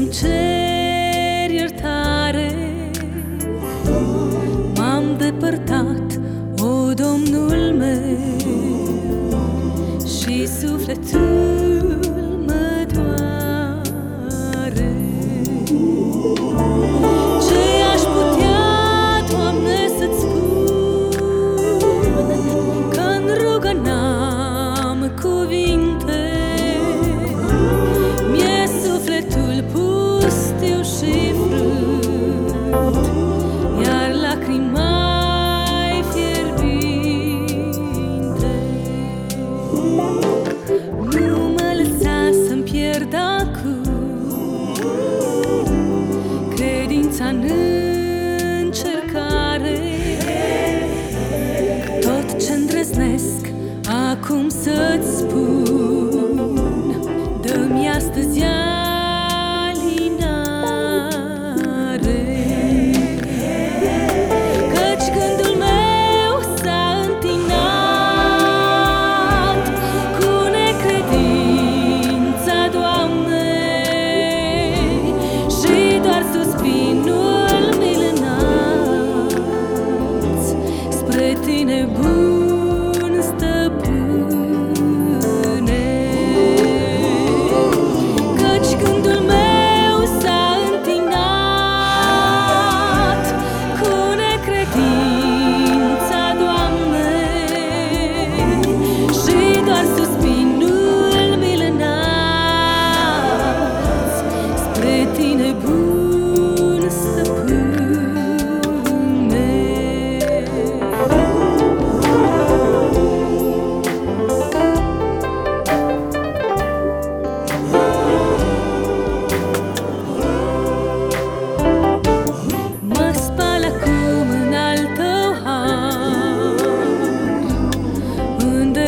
Îmi cer iertare. M-am depărtat, o Domnul meu Și sufletul cum să-ți spun.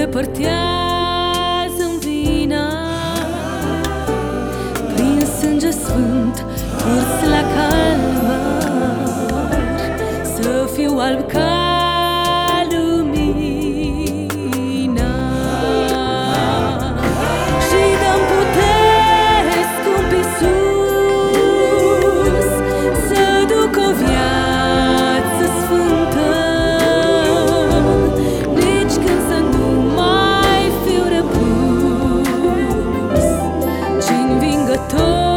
îndepărtează-mi vina. Prin sânge sfânt, curs la calvar Să fiu alb ca to